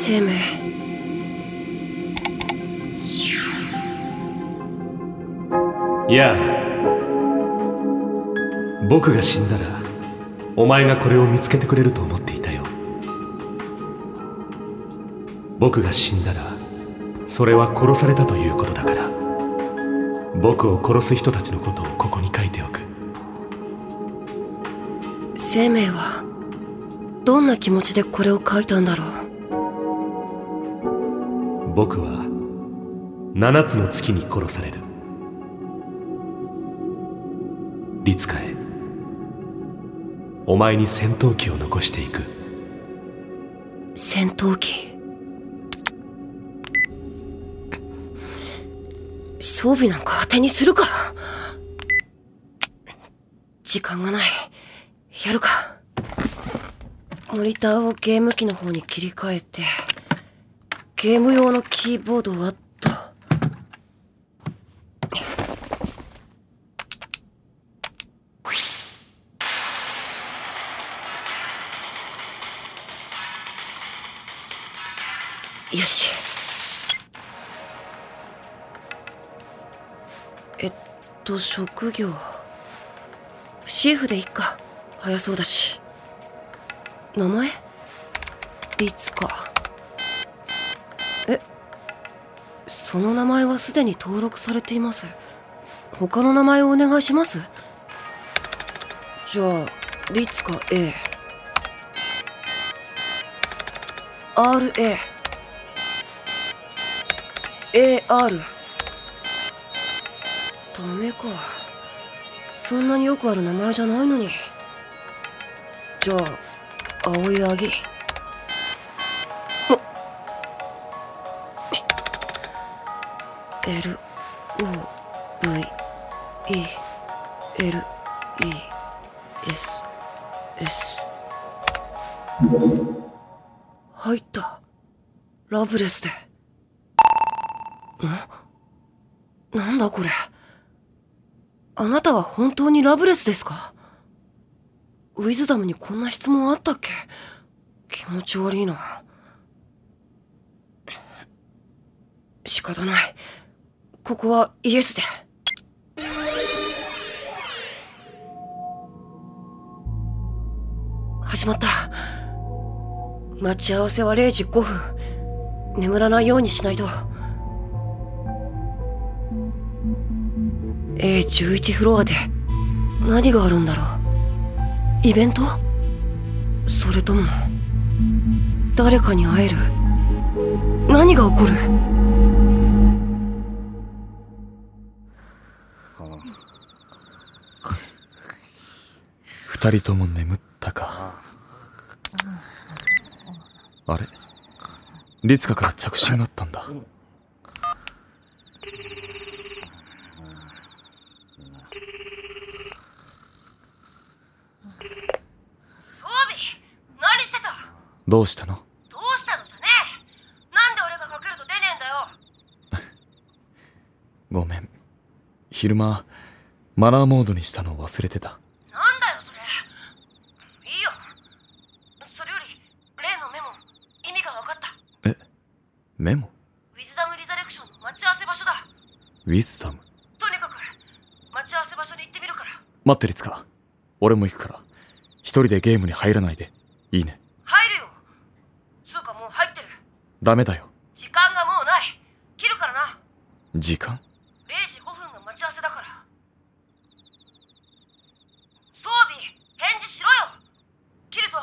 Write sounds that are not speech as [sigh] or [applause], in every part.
生命やあ僕が死んだらお前がこれを見つけてくれると思っていたよ。僕が死んだらそれは殺されたということだから。僕を殺す人たちのことをここに書いておく。生命はどんな気持ちでこれを書いたんだろう？僕は七つの月に殺される。律香へお前に戦闘機を残していく。戦闘機？装備なんか当てにするか？時間がない。やるか。モニターをゲーム機の方に切り替えて。ゲーム用のキーボードはっとよし。えっと職業。シェフでいっか。早そうだし。名前？律か。えその名前はすでに登録されています。他の名前をお願いします？じゃあ律か A RA AR ダメか。そんなによくある名前じゃないのに。じゃあ青いアギ L O V E L E S S 入った。ラブレスで。んなんだこれ？あなたは本当にラブレスですか？ウィズダムにこんな質問あったっけ？気持ち悪いな。仕方ない。ここはイエスで。始まった。待ち合わせは0時5分。眠らないようにしないと。A11 フロアで何があるんだろう。イベント？それとも誰かに会える？何が起こる？二人とも眠ったか。あれ？律香から着信があったんだ。装備？何してた？どうしたの？どうしたのじゃねえ。なんで俺がかけると出ねえんだよ。[laughs] ごめん。昼間マナーモードにしたのを忘れてたなんだよそれいいよそれより例のメモ意味が分かったえメモ？ウィズダム・リザレクションの待ち合わせ場所だ。ウィズダム？とにかく待ち合わせ場所に行ってみるから。待って律香俺も行くから。一人でゲームに入らないで。いいね。入るよ。つうかもう入ってる。ダメだよ。時間がもうない。切るからな。時間？0時5分が待ち合わせだから。装備返事しろよ。切るぞ。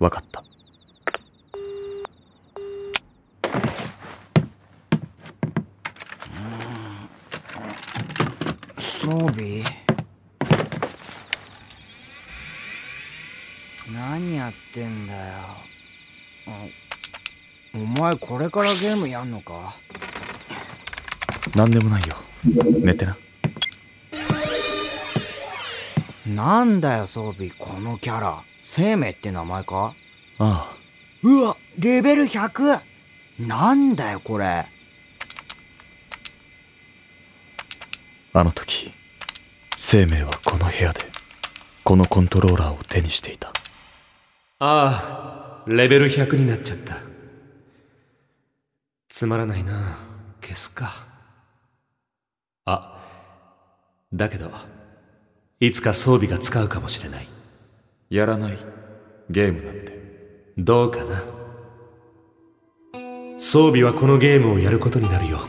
わかった装備何やってんだよ。あお前これからゲームやんのか？何でもないよ。寝てな。なんだよ装備。このキャラ。生命って名前か？ああ。うわレベル 100! なんだよこれ。あの時生命はこの部屋でこのコントローラーを手にしていた。ああレベル100になっちゃった。つまらないな消すか。あだけどいつか装備が使うかもしれない。やらないゲームなんて。どうかな。装備はこのゲームをやることになるよ。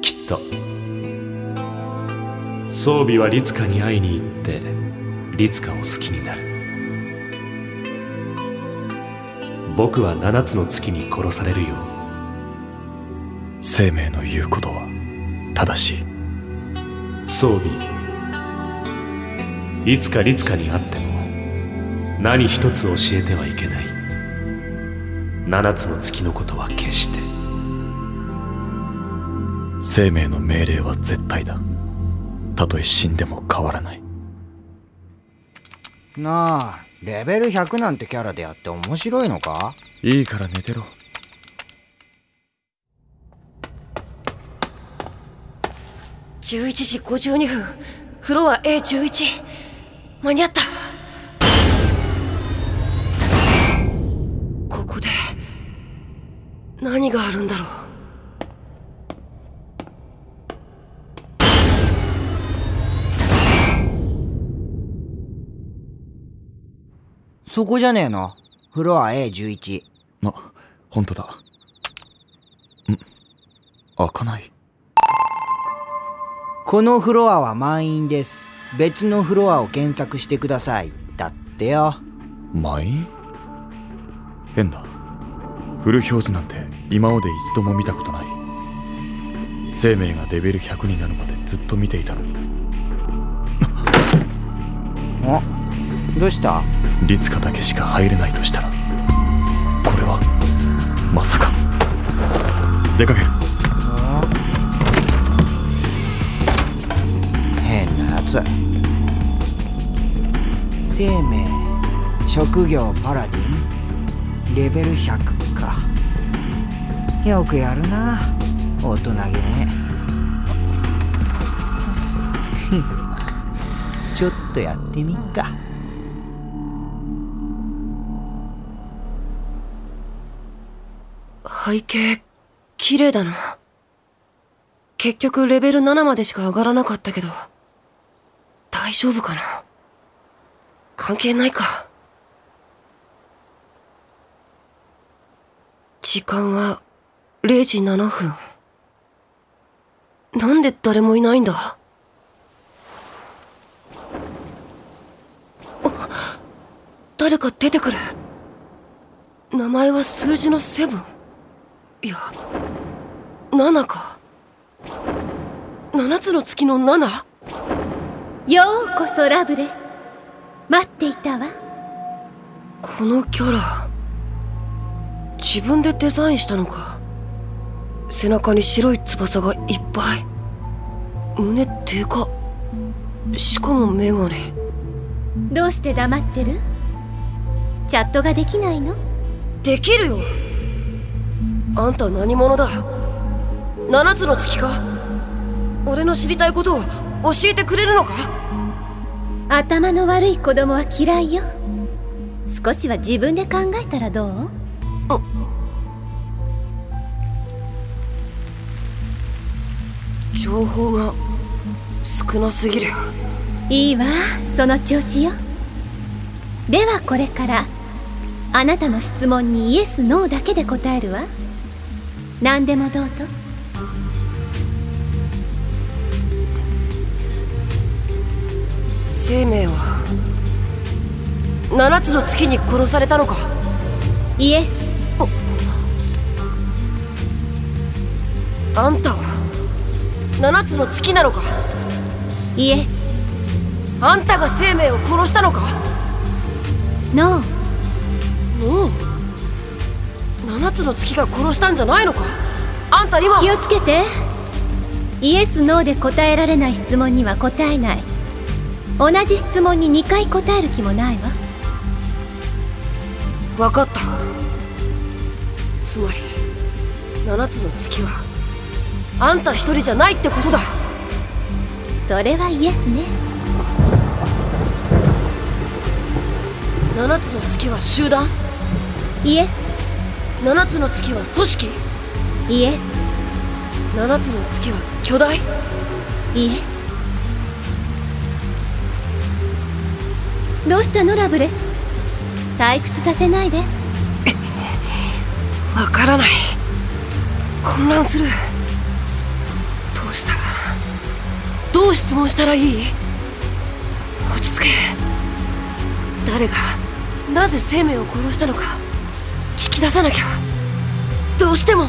きっと装備は律香に会いに行って律香を好きになる。僕は七つの月に殺されるよ生命の言うことは正しい。装備。いつか律香に会っても何一つ教えてはいけない。七つの月のことは決して。生命の命令は絶対だたとえ死んでも変わらない。なあレベル100なんてキャラでやって面白いのか？いいから寝てろ。11時52分。フロア A11 間に合った。ここで何があるんだろうそこじゃねえの？フロア A11 あ本当だ。ん？開かない。このフロアは満員です。別のフロアを検索してください。だってよ。満員？変だ。フル表示なんて今まで一度も見たことない。生命がレベル100になるまでずっと見ていたのにどうした？律香だけしか入れないとしたらこれはまさか。出かける。変なやつ生命職業パラディン？レベル100か。よくやるな。大人げねちょっとやってみっか背景綺麗だな。結局レベル7までしか上がらなかったけど大丈夫かな？関係ないか。時間は0時7分。なんで誰もいないんだ？あ誰か出てくる。名前は数字のセブン。いや7か。7つの月の 7? ようこそラブレス待っていたわ。このキャラ自分でデザインしたのか？背中に白い翼がいっぱい。胸でかしかもメガネ。どうして黙ってる？チャットができないの？できるよあんた何者だ？七つの月か？俺の知りたいことを教えてくれるのか？頭の悪い子供は嫌いよ。少しは自分で考えたらどう？情報が少なすぎる。いいわその調子よ。ではこれからあなたの質問にイエス・ノーだけで答えるわ何でもどうぞ。生命は七つの月に殺されたのか？イエス。あんたは七つの月なのか？イエス。あんたが生命を殺したのか？ノーもう七つの月が殺したんじゃないのか？あんた今。気をつけて。イエス・ノーで答えられない質問には答えない。同じ質問に2回答える気もないわ。分かった。つまり七つの月はあんた一人じゃないってことだ。それはイエスね。七つの月は集団？イエス七つの月は組織？イエス。七つの月は巨大？イエス。どうしたのラブレス？退屈させないで。わからない。混乱する。どうしたら？どう質問したらいい？落ち着け。誰がなぜ生命を殺したのか聞き出さなきゃ。どうしても。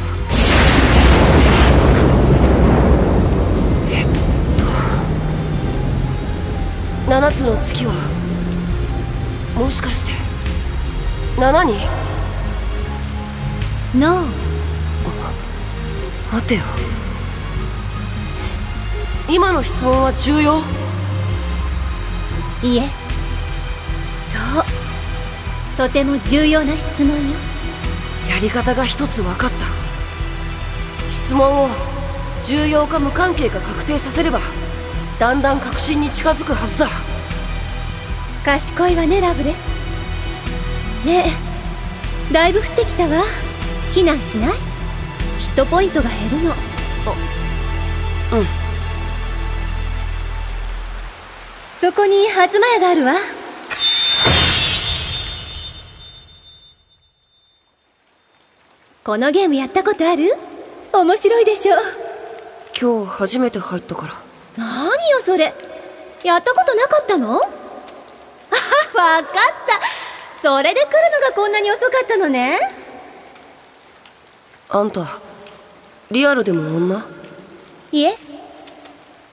えっと。七つの月はもしかして。7に？ノー待てよ。今の質問は重要？イエス。そう。とても重要な質問よやり方が一つ分かった。質問を重要か無関係か確定させればだんだん確信に近づくはずだ。賢いわねラブレス。ねえだいぶ降ってきたわ。避難しない？ヒットポイントが減るの。うん。そこに初間屋があるわこのゲームやったことある？面白いでしょ？今日初めて入ったから。何よそれ。やったことなかったの？あ [laughs] わかった。それで来るのがこんなに遅かったのね。あんたリアルでも女？イエス。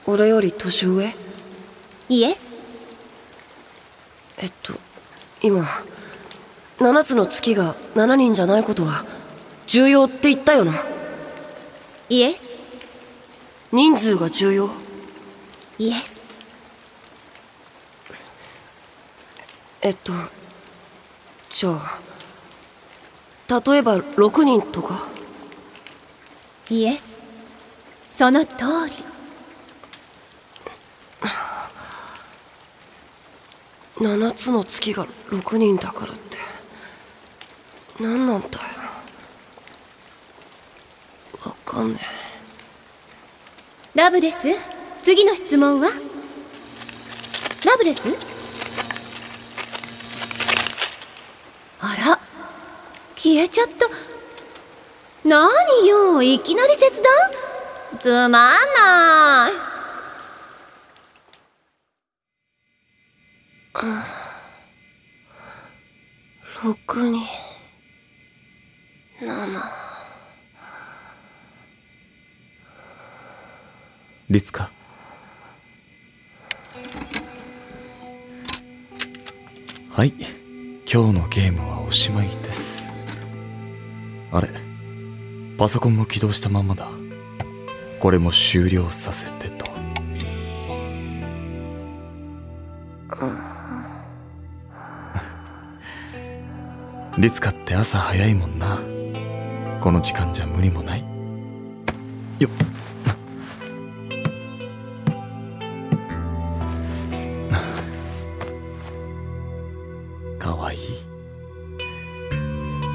俺より年上？イエス。えっと今7つの月が7人じゃないことは重要って言ったよな。イエス人数が重要。イエスえっとじゃあ例えば6人とか？イエスその通り。7つの月が6人だからって。何なんだよわかんねラブレス？次の質問は？ラブレス？あら消えちゃった。何よいきなり切断？つまんない。え6人7リツカはい。今日のゲームはおしまいです。あれ。パソコンも起動したままだ。これも終了させてと。リツカって朝早いもんな。この時間じゃ無理もない。よっ。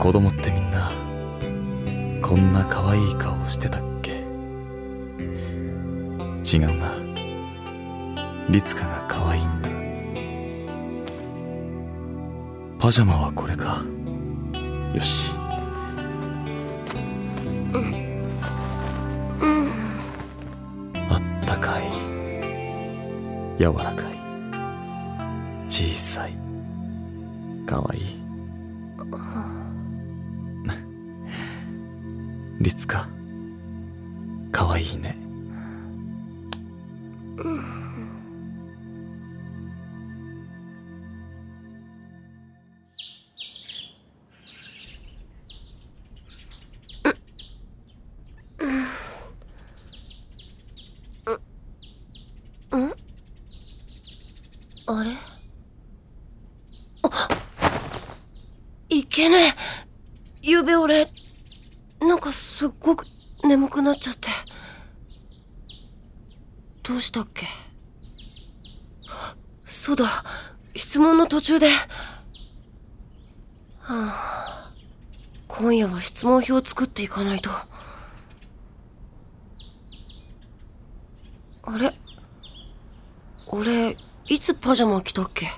子供ってみんなこんなかわい顔してたっけ？違うな。リツカがかわいいんだ。パジャマはこれか。よし。あったかい。柔らかい。小さい。可愛いね。うんちゃって。どうしたっけ？そうだ。質問の途中で。はあ。今夜は質問票作っていかないと。あれ？俺いつパジャマ着たっけ？